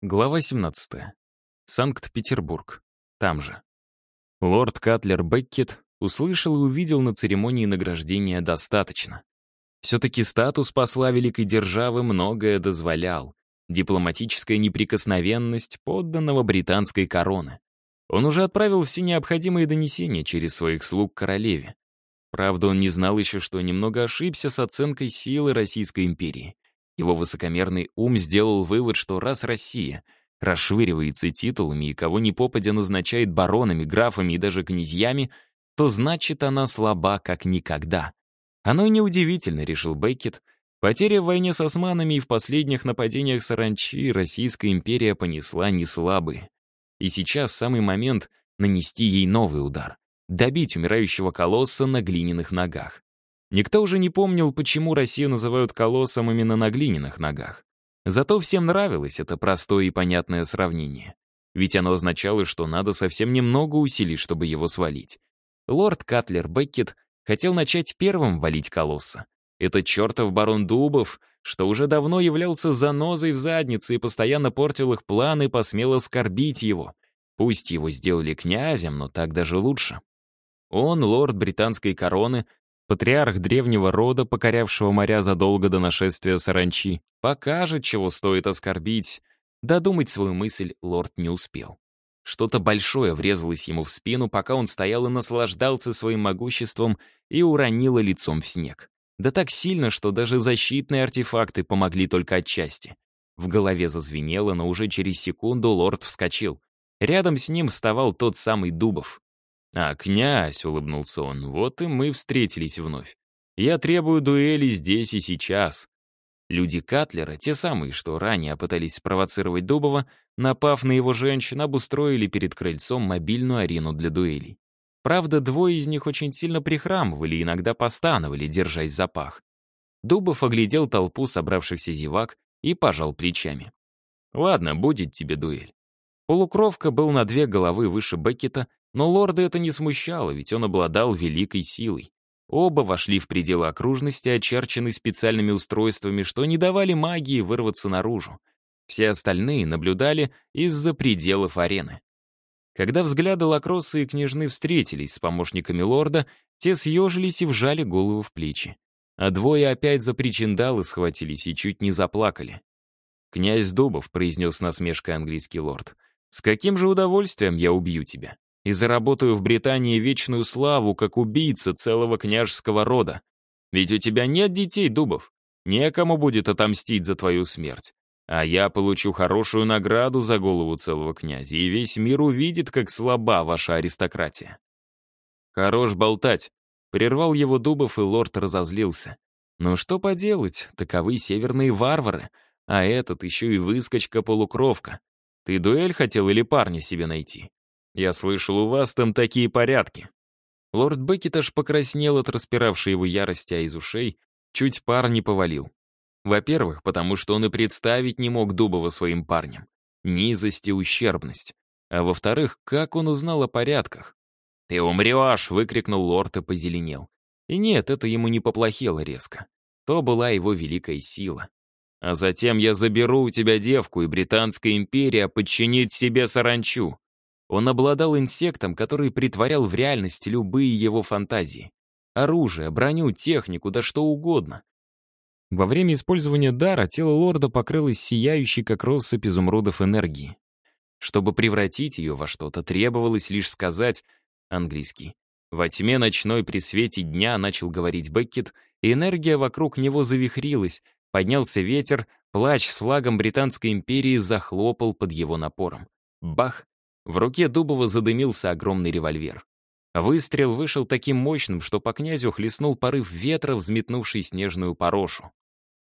Глава 17. Санкт-Петербург. Там же. Лорд Катлер Беккет услышал и увидел на церемонии награждения достаточно. Все-таки статус посла великой державы многое дозволял. Дипломатическая неприкосновенность подданного британской короны. Он уже отправил все необходимые донесения через своих слуг королеве. Правда, он не знал еще, что немного ошибся с оценкой силы Российской империи — его высокомерный ум сделал вывод, что раз Россия расшвыривается титулами и кого ни попадя назначает баронами, графами и даже князьями, то значит она слаба как никогда. Оно неудивительно, решил Беккет. Потеря в войне с османами и в последних нападениях саранчи Российская империя понесла не слабые. И сейчас самый момент нанести ей новый удар. Добить умирающего колосса на глиняных ногах. Никто уже не помнил, почему Россию называют колоссом именно на глиняных ногах. Зато всем нравилось это простое и понятное сравнение. Ведь оно означало, что надо совсем немного усилий, чтобы его свалить. Лорд Катлер Беккет хотел начать первым валить колосса. Это чертов барон Дубов, что уже давно являлся занозой в заднице и постоянно портил их планы, посмел оскорбить его. Пусть его сделали князем, но так даже лучше. Он, лорд британской короны, Патриарх древнего рода, покорявшего моря задолго до нашествия саранчи, покажет, чего стоит оскорбить. Додумать свою мысль лорд не успел. Что-то большое врезалось ему в спину, пока он стоял и наслаждался своим могуществом и уронило лицом в снег. Да так сильно, что даже защитные артефакты помогли только отчасти. В голове зазвенело, но уже через секунду лорд вскочил. Рядом с ним вставал тот самый Дубов. «А, князь», — улыбнулся он, — «вот и мы встретились вновь. Я требую дуэли здесь и сейчас». Люди Катлера, те самые, что ранее пытались спровоцировать Дубова, напав на его женщин, обустроили перед крыльцом мобильную арену для дуэлей. Правда, двое из них очень сильно прихрамывали и иногда постановали, держась за пах. Дубов оглядел толпу собравшихся зевак и пожал плечами. «Ладно, будет тебе дуэль». Полукровка был на две головы выше Беккета но лорда это не смущало, ведь он обладал великой силой. Оба вошли в пределы окружности, очерченной специальными устройствами, что не давали магии вырваться наружу. Все остальные наблюдали из-за пределов арены. Когда взгляды Лакросса и княжны встретились с помощниками лорда, те съежились и вжали голову в плечи. А двое опять за причиндалы схватились и чуть не заплакали. «Князь Дубов», — произнес насмешкой английский лорд, — «с каким же удовольствием я убью тебя?» И заработаю в Британии вечную славу, как убийца целого княжеского рода. Ведь у тебя нет детей, Дубов. Некому будет отомстить за твою смерть. А я получу хорошую награду за голову целого князя, и весь мир увидит, как слаба ваша аристократия. Хорош болтать. Прервал его Дубов, и лорд разозлился. Ну что поделать, таковы северные варвары, а этот еще и выскочка-полукровка. Ты дуэль хотел или парня себе найти? Я слышал, у вас там такие порядки». Лорд Беккет аж покраснел от распиравшей его ярости, а из ушей чуть пар не повалил. Во-первых, потому что он и представить не мог Дубова своим парнем. Низость и ущербность. А во-вторых, как он узнал о порядках? «Ты умрешь!» — выкрикнул лорд и позеленел. И нет, это ему не поплохело резко. То была его великая сила. А затем я заберу у тебя девку, и Британская империя подчинит себе саранчу. Он обладал инсектом, который притворял в реальность любые его фантазии. Оружие, броню, технику, да что угодно. Во время использования дара тело лорда покрылось сияющей, как россыпь изумрудов энергии. Чтобы превратить ее во что-то, требовалось лишь сказать английский. Во тьме ночной при свете дня начал говорить Беккет, и энергия вокруг него завихрилась, поднялся ветер, плач с флагом Британской империи захлопал под его напором. Бах! В руке Дубова задымился огромный револьвер. Выстрел вышел таким мощным, что по князю хлестнул порыв ветра, взметнувший снежную порошу.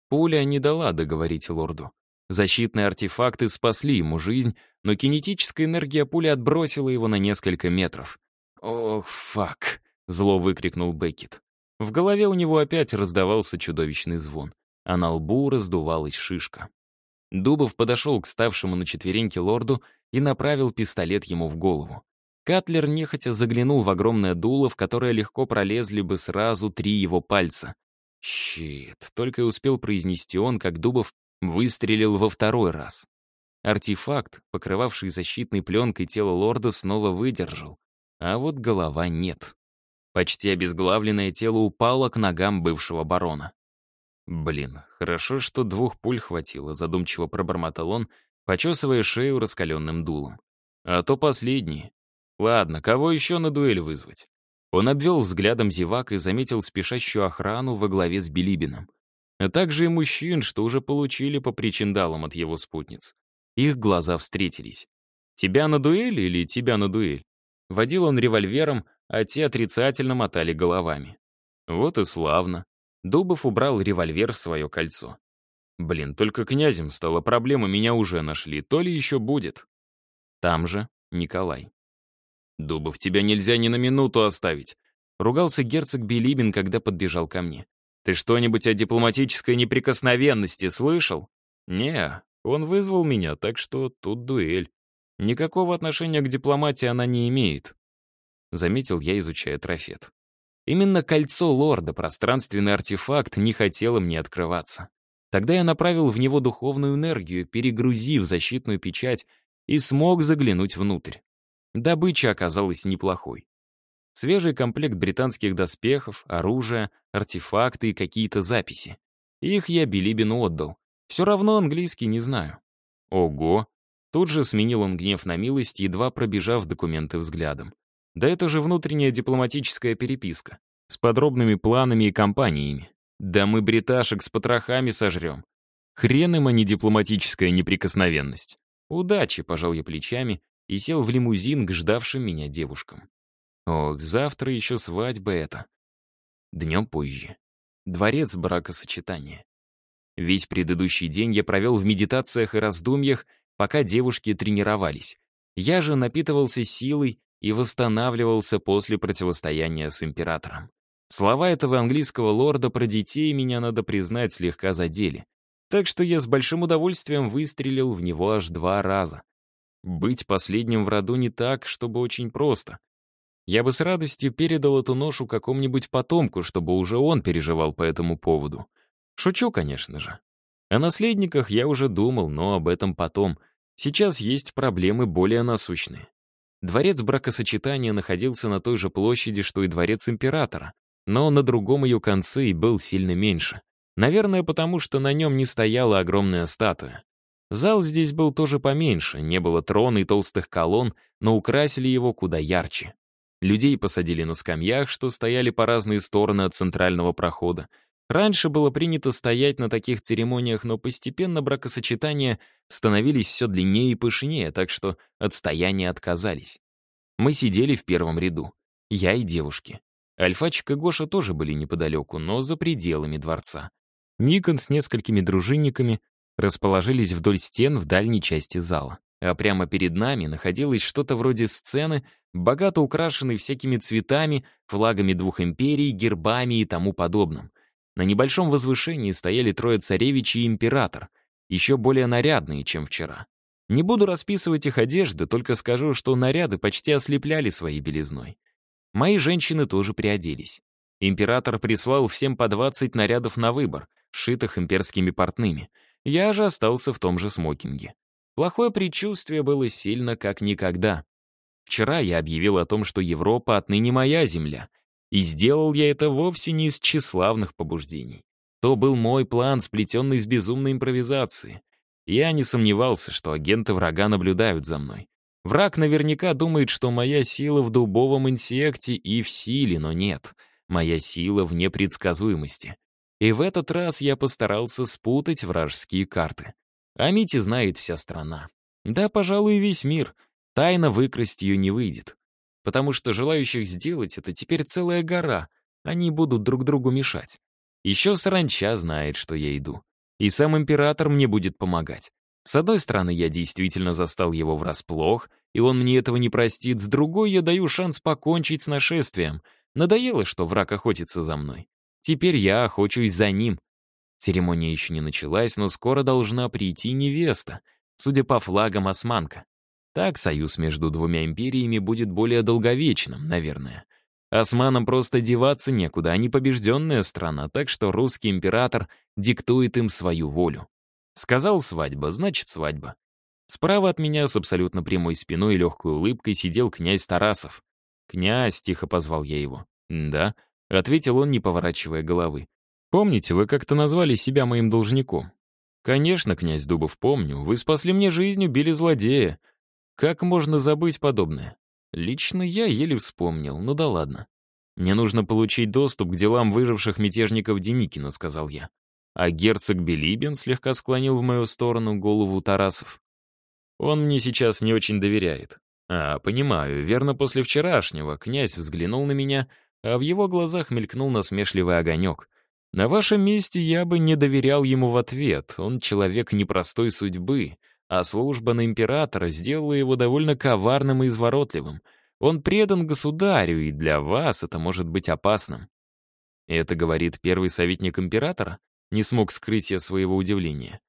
Пуля не дала договорить лорду. Защитные артефакты спасли ему жизнь, но кинетическая энергия пули отбросила его на несколько метров. «Ох, фак!» — зло выкрикнул Беккет. В голове у него опять раздавался чудовищный звон, а на лбу раздувалась шишка. Дубов подошел к ставшему на четвереньки лорду и направил пистолет ему в голову. Катлер нехотя заглянул в огромное дуло, в которое легко пролезли бы сразу три его пальца. «Щит», — только и успел произнести он, как Дубов выстрелил во второй раз. Артефакт, покрывавший защитной пленкой тело лорда, снова выдержал. А вот голова нет. Почти обезглавленное тело упало к ногам бывшего барона. «Блин, хорошо, что двух пуль хватило», — задумчиво пробормотал он, почесывая шею раскаленным дулом. «А то последний. Ладно, кого еще на дуэль вызвать?» Он обвел взглядом зевак и заметил спешащую охрану во главе с Билибином. А также и мужчин, что уже получили по причиндалам от его спутниц. Их глаза встретились. «Тебя на дуэль или тебя на дуэль?» Водил он револьвером, а те отрицательно мотали головами. Вот и славно. Дубов убрал револьвер в свое кольцо. Блин, только князем стала проблема, меня уже нашли, то ли еще будет. Там же Николай. «Дубов, тебя нельзя ни на минуту оставить», — ругался герцог Билибин, когда подбежал ко мне. «Ты что-нибудь о дипломатической неприкосновенности слышал?» «Не, он вызвал меня, так что тут дуэль. Никакого отношения к дипломатии она не имеет», — заметил я, изучая трофет. Именно кольцо лорда, пространственный артефакт, не хотело мне открываться. Тогда я направил в него духовную энергию, перегрузив защитную печать, и смог заглянуть внутрь. Добыча оказалась неплохой. Свежий комплект британских доспехов, оружия, артефакты и какие-то записи. Их я Билибину отдал. Все равно английский не знаю. Ого! Тут же сменил он гнев на милость, едва пробежав документы взглядом. Да это же внутренняя дипломатическая переписка. С подробными планами и компаниями. Да мы бриташек с потрохами сожрем. Хрен им, а не дипломатическая неприкосновенность. Удачи, пожал я плечами и сел в лимузин к ждавшим меня девушкам. Ох, завтра еще свадьба это. Днем позже. Дворец бракосочетания. Весь предыдущий день я провел в медитациях и раздумьях, пока девушки тренировались. Я же напитывался силой и восстанавливался после противостояния с императором. Слова этого английского лорда про детей меня, надо признать, слегка задели. Так что я с большим удовольствием выстрелил в него аж два раза. Быть последним в роду не так, чтобы очень просто. Я бы с радостью передал эту ношу какому-нибудь потомку, чтобы уже он переживал по этому поводу. Шучу, конечно же. О наследниках я уже думал, но об этом потом. Сейчас есть проблемы более насущные. Дворец бракосочетания находился на той же площади, что и дворец императора, но на другом ее конце и был сильно меньше. Наверное, потому что на нем не стояла огромная статуя. Зал здесь был тоже поменьше, не было трона и толстых колонн, но украсили его куда ярче. Людей посадили на скамьях, что стояли по разные стороны от центрального прохода. Раньше было принято стоять на таких церемониях, но постепенно бракосочетания становились все длиннее и пышнее, так что от стояния отказались. Мы сидели в первом ряду. Я и девушки. Альфачик и Гоша тоже были неподалеку, но за пределами дворца. Никон с несколькими дружинниками расположились вдоль стен в дальней части зала. А прямо перед нами находилось что-то вроде сцены, богато украшенной всякими цветами, флагами двух империй, гербами и тому подобным. На небольшом возвышении стояли трое царевичей и император, еще более нарядные, чем вчера. Не буду расписывать их одежды, только скажу, что наряды почти ослепляли своей белизной. Мои женщины тоже приоделись. Император прислал всем по 20 нарядов на выбор, сшитых имперскими портными. Я же остался в том же смокинге. Плохое предчувствие было сильно как никогда. Вчера я объявил о том, что Европа отныне моя земля — и сделал я это вовсе не из тщеславных побуждений. То был мой план, сплетенный из безумной импровизации. Я не сомневался, что агенты врага наблюдают за мной. Враг наверняка думает, что моя сила в дубовом инсекте и в силе, но нет. Моя сила в непредсказуемости. И в этот раз я постарался спутать вражеские карты. А Мити знает вся страна. Да, пожалуй, весь мир. Тайно выкрасть ее не выйдет потому что желающих сделать это теперь целая гора, они будут друг другу мешать. Еще саранча знает, что я иду. И сам император мне будет помогать. С одной стороны, я действительно застал его врасплох, и он мне этого не простит, с другой я даю шанс покончить с нашествием. Надоело, что враг охотится за мной. Теперь я охочусь за ним. Церемония еще не началась, но скоро должна прийти невеста, судя по флагам османка. Так союз между двумя империями будет более долговечным, наверное. Османам просто деваться некуда, они побежденная страна, так что русский император диктует им свою волю. Сказал свадьба, значит свадьба. Справа от меня с абсолютно прямой спиной и легкой улыбкой сидел князь Тарасов. «Князь», — тихо позвал я его. «Да», — ответил он, не поворачивая головы. «Помните, вы как-то назвали себя моим должником?» «Конечно, князь Дубов, помню. Вы спасли мне жизнь, убили злодея. Как можно забыть подобное?» Лично я еле вспомнил, ну да ладно. «Мне нужно получить доступ к делам выживших мятежников Деникина», — сказал я. А герцог Белибин слегка склонил в мою сторону голову Тарасов. «Он мне сейчас не очень доверяет». «А, понимаю, верно после вчерашнего князь взглянул на меня, а в его глазах мелькнул насмешливый огонек. На вашем месте я бы не доверял ему в ответ, он человек непростой судьбы, а служба на императора сделала его довольно коварным и изворотливым. Он предан государю, и для вас это может быть опасным». Это говорит первый советник императора? Не смог скрыть я своего удивления.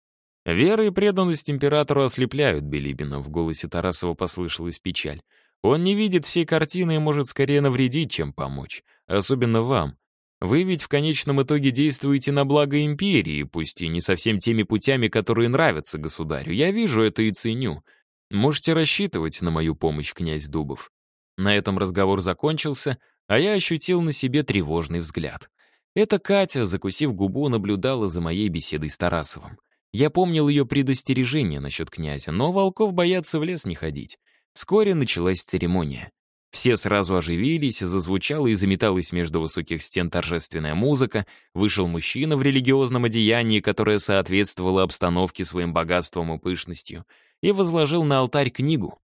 Вера и преданность императору ослепляют Белибина, в голосе Тарасова послышалась печаль. Он не видит всей картины и может скорее навредить, чем помочь. Особенно вам. Вы ведь в конечном итоге действуете на благо империи, пусть и не совсем теми путями, которые нравятся государю. Я вижу это и ценю. Можете рассчитывать на мою помощь, князь Дубов. На этом разговор закончился, а я ощутил на себе тревожный взгляд. Эта Катя, закусив губу, наблюдала за моей беседой с Тарасовым. Я помнил ее предостережение насчет князя, но волков боятся в лес не ходить. Вскоре началась церемония. Все сразу оживились, зазвучала и заметалась между высоких стен торжественная музыка, вышел мужчина в религиозном одеянии, которое соответствовало обстановке своим богатством и пышностью, и возложил на алтарь книгу.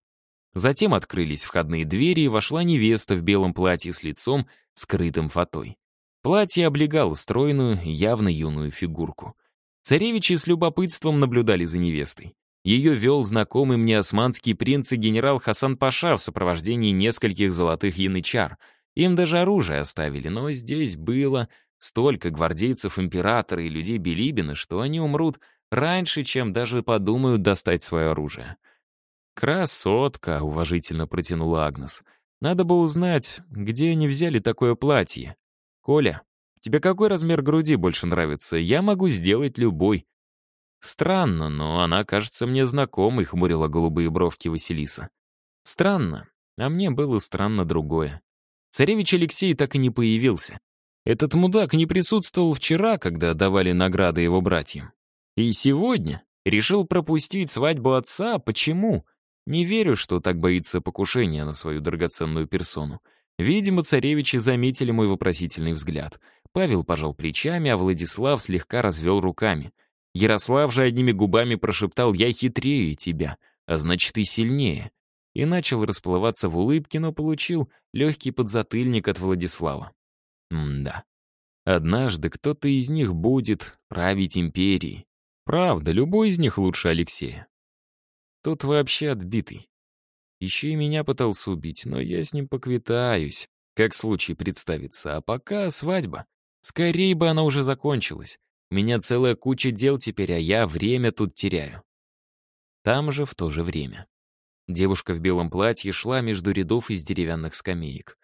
Затем открылись входные двери, и вошла невеста в белом платье с лицом, скрытым фатой. Платье облегало стройную, явно юную фигурку. Царевичи с любопытством наблюдали за невестой. Ее вел знакомый мне османский принц и генерал Хасан Паша в сопровождении нескольких золотых янычар. Им даже оружие оставили, но здесь было столько гвардейцев императора и людей Билибина, что они умрут раньше, чем даже подумают достать свое оружие. «Красотка», — уважительно протянула Агнес. «Надо бы узнать, где они взяли такое платье. Коля, тебе какой размер груди больше нравится? Я могу сделать любой». «Странно, но она кажется мне знакомой», — хмурила голубые бровки Василиса. «Странно, а мне было странно другое. Царевич Алексей так и не появился. Этот мудак не присутствовал вчера, когда давали награды его братьям. И сегодня решил пропустить свадьбу отца. Почему? Не верю, что так боится покушения на свою драгоценную персону. Видимо, царевичи заметили мой вопросительный взгляд. Павел пожал плечами, а Владислав слегка развел руками. Ярослав же одними губами прошептал «Я хитрее тебя, а значит и сильнее». И начал расплываться в улыбке, но получил легкий подзатыльник от Владислава. М-да. Однажды кто-то из них будет править империей. Правда, любой из них лучше Алексея. Тот вообще отбитый. Еще и меня пытался убить, но я с ним поквитаюсь, как случай представится. А пока свадьба. Скорее бы она уже закончилась. У меня целая куча дел теперь, а я время тут теряю. Там же в то же время. Девушка в белом платье шла между рядов из деревянных скамеек.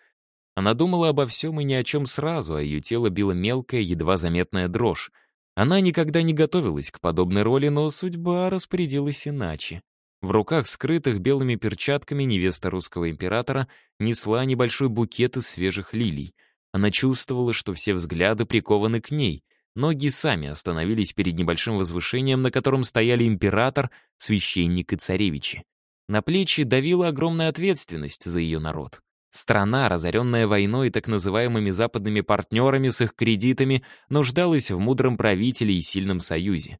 Она думала обо всем и ни о чем сразу, а ее тело било мелкая, едва заметная дрожь. Она никогда не готовилась к подобной роли, но судьба распорядилась иначе. В руках, скрытых белыми перчатками, невеста русского императора несла небольшой букет из свежих лилий. Она чувствовала, что все взгляды прикованы к ней. Ноги сами остановились перед небольшим возвышением, на котором стояли император, священник и царевичи. На плечи давила огромная ответственность за ее народ. Страна, разоренная войной и так называемыми западными партнерами с их кредитами, нуждалась в мудром правителе и сильном союзе.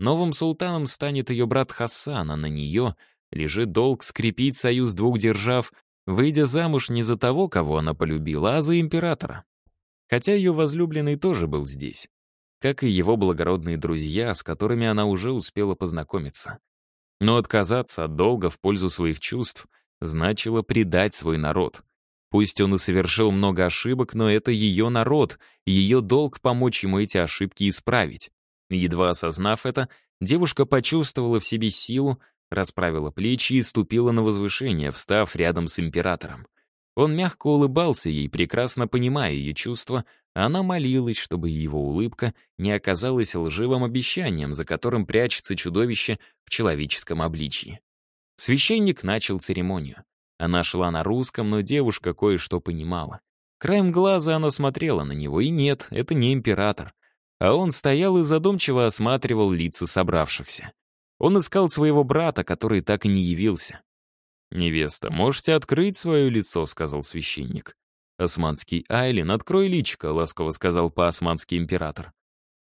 Новым султаном станет ее брат Хасан, а на нее лежит долг скрепить союз двух держав, выйдя замуж не за того, кого она полюбила, а за императора. Хотя ее возлюбленный тоже был здесь, как и его благородные друзья, с которыми она уже успела познакомиться. Но отказаться от долга в пользу своих чувств значило предать свой народ. Пусть он и совершил много ошибок, но это ее народ, ее долг помочь ему эти ошибки исправить. Едва осознав это, девушка почувствовала в себе силу, расправила плечи и ступила на возвышение, встав рядом с императором. Он мягко улыбался ей, прекрасно понимая ее чувства, а она молилась, чтобы его улыбка не оказалась лживым обещанием, за которым прячется чудовище в человеческом обличье. Священник начал церемонию. Она шла на русском, но девушка кое-что понимала. Краем глаза она смотрела на него, и нет, это не император. А он стоял и задумчиво осматривал лица собравшихся. Он искал своего брата, который так и не явился. «Невеста, можете открыть свое лицо», — сказал священник. «Османский Айлин, открой личико», — ласково сказал по-османски император.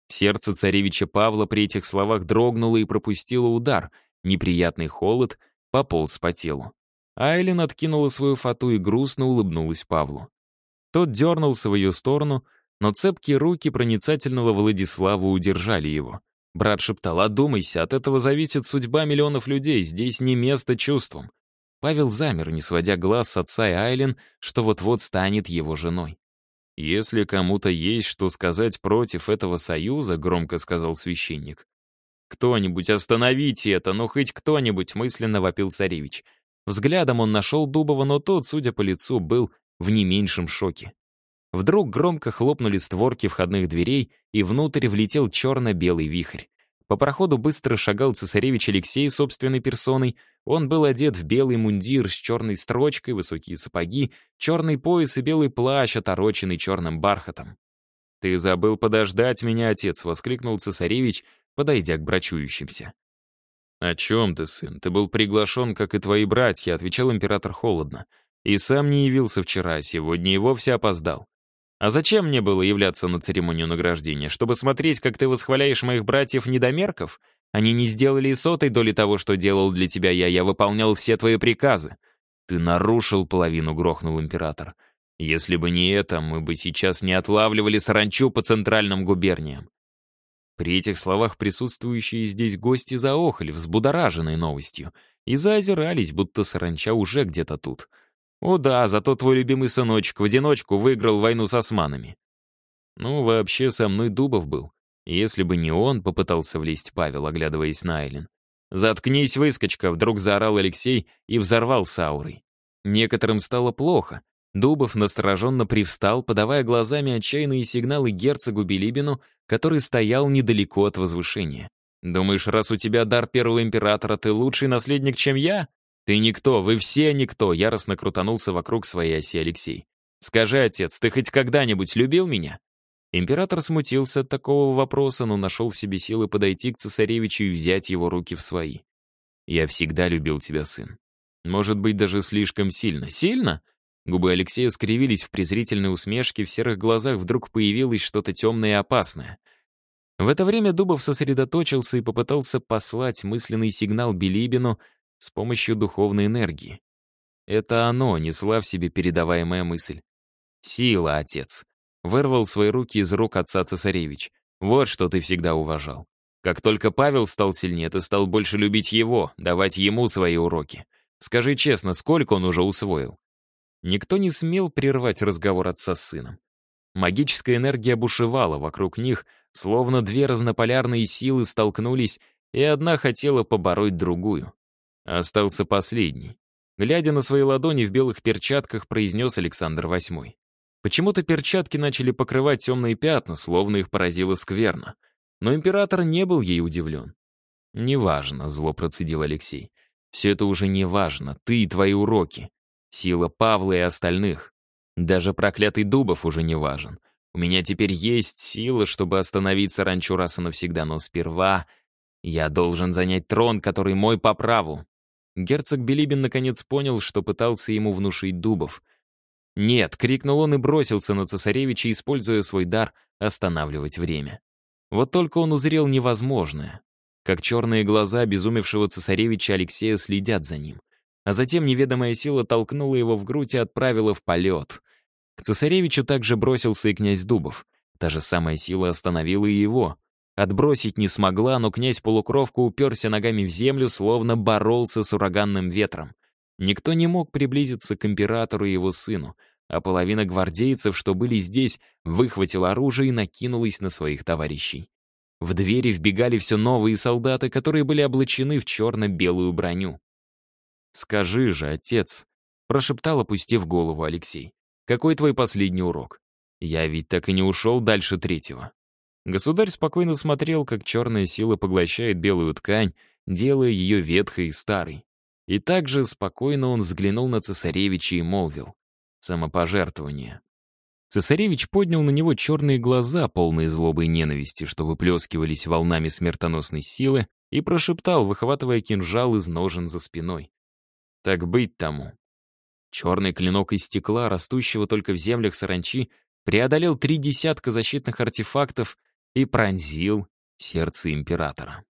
Сердце царевича Павла при этих словах дрогнуло и пропустило удар. Неприятный холод пополз по телу. Айлин откинула свою фату и грустно улыбнулась Павлу. Тот дернулся в ее сторону, но цепкие руки проницательного Владислава удержали его. Брат шептал, «Одумайся, от этого зависит судьба миллионов людей, здесь не место чувствам». Павел замер, не сводя глаз с отца и Айлен, что вот-вот станет его женой. «Если кому-то есть что сказать против этого союза», — громко сказал священник. «Кто-нибудь остановите это, ну хоть кто-нибудь», — мысленно вопил царевич. Взглядом он нашел Дубова, но тот, судя по лицу, был в не меньшем шоке. Вдруг громко хлопнули створки входных дверей, и внутрь влетел черно-белый вихрь. По проходу быстро шагал цесаревич Алексей собственной персоной. Он был одет в белый мундир с черной строчкой, высокие сапоги, черный пояс и белый плащ, отороченный черным бархатом. «Ты забыл подождать меня, отец!» — воскликнул цесаревич, подойдя к брачующимся. «О чем ты, сын? Ты был приглашен, как и твои братья», — отвечал император холодно. «И сам не явился вчера, сегодня и вовсе опоздал. А зачем мне было являться на церемонию награждения? Чтобы смотреть, как ты восхваляешь моих братьев-недомерков? Они не сделали и сотой доли того, что делал для тебя я. Я выполнял все твои приказы. Ты нарушил половину, грохнул император. Если бы не это, мы бы сейчас не отлавливали саранчу по центральным губерниям. При этих словах присутствующие здесь гости заохали, взбудораженные новостью, и заозирались, будто саранча уже где-то тут — «О да, зато твой любимый сыночек в одиночку выиграл войну с османами». «Ну, вообще, со мной Дубов был. Если бы не он, попытался влезть Павел, оглядываясь на Айлен. «Заткнись, выскочка!» — вдруг заорал Алексей и взорвал Саурой. Некоторым стало плохо. Дубов настороженно привстал, подавая глазами отчаянные сигналы герцогу Билибину, который стоял недалеко от возвышения. «Думаешь, раз у тебя дар первого императора, ты лучший наследник, чем я?» «Ты никто, вы все никто», — яростно крутанулся вокруг своей оси Алексей. «Скажи, отец, ты хоть когда-нибудь любил меня?» Император смутился от такого вопроса, но нашел в себе силы подойти к цесаревичу и взять его руки в свои. «Я всегда любил тебя, сын. Может быть, даже слишком сильно. Сильно?» Губы Алексея скривились в презрительной усмешке, в серых глазах вдруг появилось что-то темное и опасное. В это время Дубов сосредоточился и попытался послать мысленный сигнал Билибину, с помощью духовной энергии. Это оно несла в себе передаваемая мысль. «Сила, отец!» Вырвал свои руки из рук отца цесаревич. «Вот что ты всегда уважал. Как только Павел стал сильнее, ты стал больше любить его, давать ему свои уроки. Скажи честно, сколько он уже усвоил?» Никто не смел прервать разговор отца с сыном. Магическая энергия бушевала вокруг них, словно две разнополярные силы столкнулись, и одна хотела побороть другую. Остался последний. Глядя на свои ладони в белых перчатках, произнес Александр VIII. Почему-то перчатки начали покрывать темные пятна, словно их поразило скверно. Но император не был ей удивлен. «Неважно», — зло процедил Алексей. «Все это уже не важно. Ты и твои уроки. Сила Павла и остальных. Даже проклятый Дубов уже не важен. У меня теперь есть сила, чтобы остановить саранчу раз и навсегда, но сперва я должен занять трон, который мой по праву. Герцог Билибин наконец понял, что пытался ему внушить Дубов. «Нет!» — крикнул он и бросился на цесаревича, используя свой дар останавливать время. Вот только он узрел невозможное. Как черные глаза обезумевшего цесаревича Алексея следят за ним. А затем неведомая сила толкнула его в грудь и отправила в полет. К цесаревичу также бросился и князь Дубов. Та же самая сила остановила и его. Отбросить не смогла, но князь-полукровка уперся ногами в землю, словно боролся с ураганным ветром. Никто не мог приблизиться к императору и его сыну, а половина гвардейцев, что были здесь, выхватила оружие и накинулась на своих товарищей. В двери вбегали все новые солдаты, которые были облачены в черно-белую броню. «Скажи же, отец», — прошептал, опустив голову Алексей, «какой твой последний урок? Я ведь так и не ушел дальше третьего». Государь спокойно смотрел, как черная сила поглощает белую ткань, делая ее ветхой и старой. И также спокойно он взглянул на цесаревича и молвил. Самопожертвование. Цесаревич поднял на него черные глаза, полные злобы и ненависти, что выплескивались волнами смертоносной силы, и прошептал, выхватывая кинжал из ножен за спиной. «Так быть тому». Черный клинок из стекла, растущего только в землях саранчи, преодолел три десятка защитных артефактов и пронзил сердце императора.